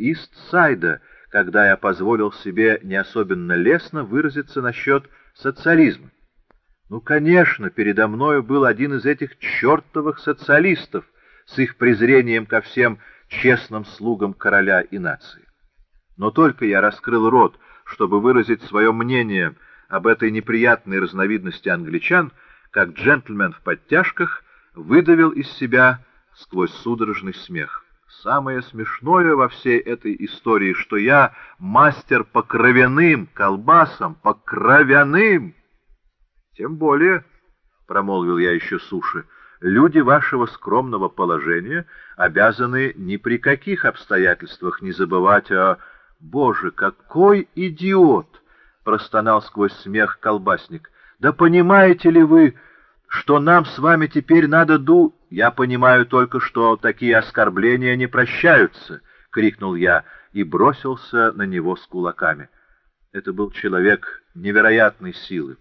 Ист-Сайда, когда я позволил себе не особенно лестно выразиться насчет социализма. Ну, конечно, передо мною был один из этих чертовых социалистов с их презрением ко всем честным слугам короля и нации. Но только я раскрыл рот, чтобы выразить свое мнение об этой неприятной разновидности англичан, как джентльмен в подтяжках выдавил из себя сквозь судорожный смех. Самое смешное во всей этой истории, что я мастер по кровяным колбасам, по кровяным. Тем более, — промолвил я еще суши, — люди вашего скромного положения обязаны ни при каких обстоятельствах не забывать о... Боже, какой идиот! — простонал сквозь смех колбасник. Да понимаете ли вы, что нам с вами теперь надо ду... Я понимаю только, что такие оскорбления не прощаются, — крикнул я и бросился на него с кулаками. Это был человек невероятной силы.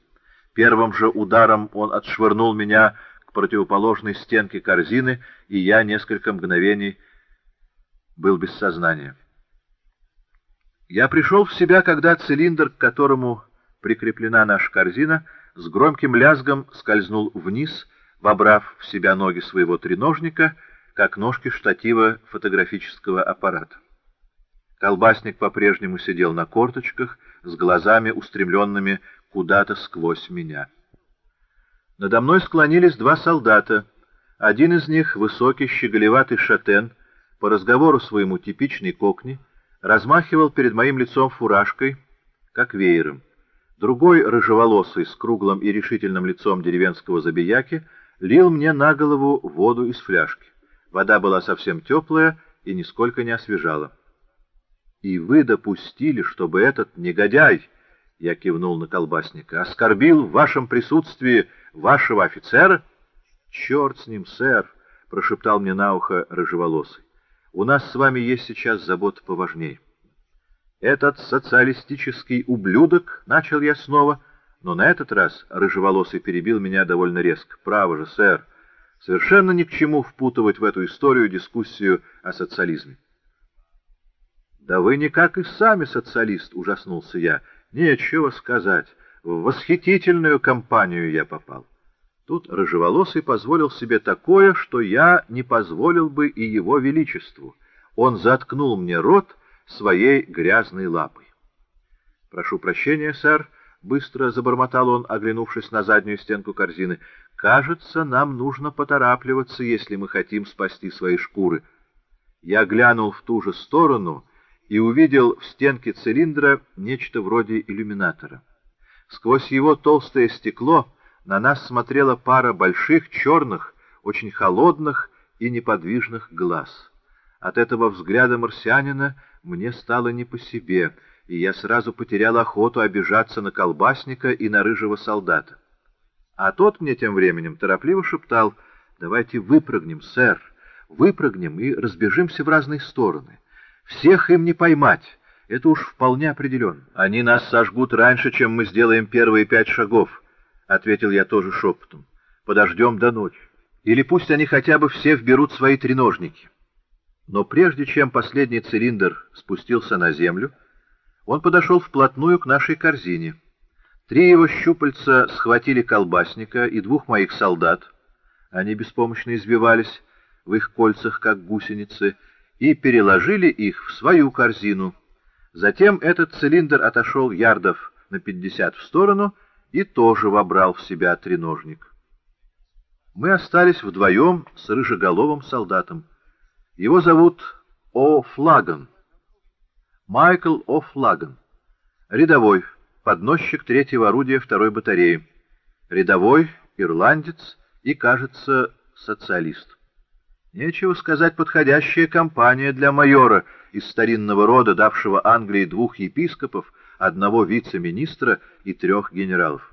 Первым же ударом он отшвырнул меня к противоположной стенке корзины, и я несколько мгновений был без сознания. Я пришел в себя, когда цилиндр, к которому прикреплена наша корзина, с громким лязгом скользнул вниз, вобрав в себя ноги своего треножника, как ножки штатива фотографического аппарата. Колбасник по-прежнему сидел на корточках, с глазами устремленными куда-то сквозь меня. Надо мной склонились два солдата. Один из них, высокий, щеголеватый шатен, по разговору своему типичный кокни, размахивал перед моим лицом фуражкой, как веером. Другой, рыжеволосый, с круглым и решительным лицом деревенского забияки, лил мне на голову воду из фляжки. Вода была совсем теплая и нисколько не освежала. «И вы допустили, чтобы этот негодяй, — я кивнул на колбасника, — оскорбил в вашем присутствии вашего офицера?» «Черт с ним, сэр!» — прошептал мне на ухо рыжеволосый. «У нас с вами есть сейчас забота поважнее». «Этот социалистический ублюдок!» — начал я снова, но на этот раз рыжеволосый перебил меня довольно резко. «Право же, сэр, совершенно ни к чему впутывать в эту историю дискуссию о социализме». «Да вы никак и сами социалист!» — ужаснулся я. «Нечего сказать. В восхитительную компанию я попал». Тут Рыжеволосый позволил себе такое, что я не позволил бы и его величеству. Он заткнул мне рот своей грязной лапой. «Прошу прощения, сэр», — быстро забормотал он, оглянувшись на заднюю стенку корзины. «Кажется, нам нужно поторапливаться, если мы хотим спасти свои шкуры». Я глянул в ту же сторону и увидел в стенке цилиндра нечто вроде иллюминатора. Сквозь его толстое стекло на нас смотрела пара больших, черных, очень холодных и неподвижных глаз. От этого взгляда марсианина мне стало не по себе, и я сразу потерял охоту обижаться на колбасника и на рыжего солдата. А тот мне тем временем торопливо шептал, «Давайте выпрыгнем, сэр, выпрыгнем и разбежимся в разные стороны». Всех им не поймать, это уж вполне определенно. Они нас сожгут раньше, чем мы сделаем первые пять шагов, — ответил я тоже шепотом. Подождем до ночи. Или пусть они хотя бы все вберут свои треножники. Но прежде чем последний цилиндр спустился на землю, он подошел вплотную к нашей корзине. Три его щупальца схватили колбасника и двух моих солдат. Они беспомощно избивались в их кольцах, как гусеницы, — и переложили их в свою корзину. Затем этот цилиндр отошел ярдов на пятьдесят в сторону и тоже вобрал в себя треножник. Мы остались вдвоем с рыжеголовым солдатом. Его зовут О. Флаган. Майкл О. Флаган. Рядовой, подносчик третьего орудия второй батареи. Рядовой, ирландец и, кажется, социалист. Нечего сказать, подходящая компания для майора из старинного рода, давшего Англии двух епископов, одного вице-министра и трех генералов.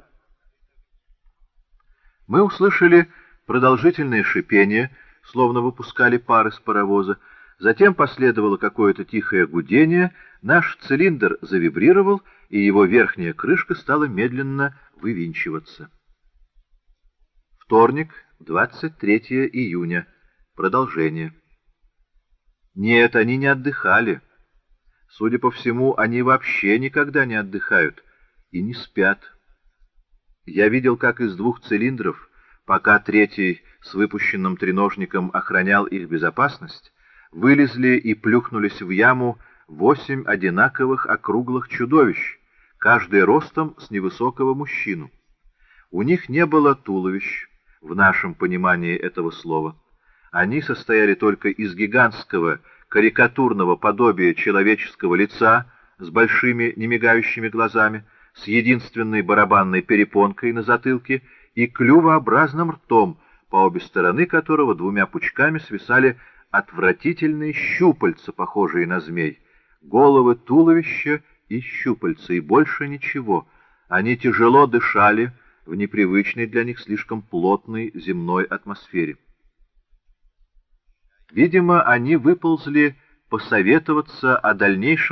Мы услышали продолжительное шипение, словно выпускали пар из паровоза, затем последовало какое-то тихое гудение, наш цилиндр завибрировал, и его верхняя крышка стала медленно вывинчиваться. Вторник, 23 июня. Продолжение. Нет, они не отдыхали. Судя по всему, они вообще никогда не отдыхают и не спят. Я видел, как из двух цилиндров, пока третий с выпущенным треножником охранял их безопасность, вылезли и плюхнулись в яму восемь одинаковых округлых чудовищ, каждый ростом с невысокого мужчину. У них не было туловищ, в нашем понимании этого слова. Они состояли только из гигантского карикатурного подобия человеческого лица с большими немигающими глазами, с единственной барабанной перепонкой на затылке и клювообразным ртом, по обе стороны которого двумя пучками свисали отвратительные щупальца, похожие на змей, головы туловища и щупальца, и больше ничего. Они тяжело дышали в непривычной для них слишком плотной земной атмосфере. Видимо, они выползли посоветоваться о дальнейшем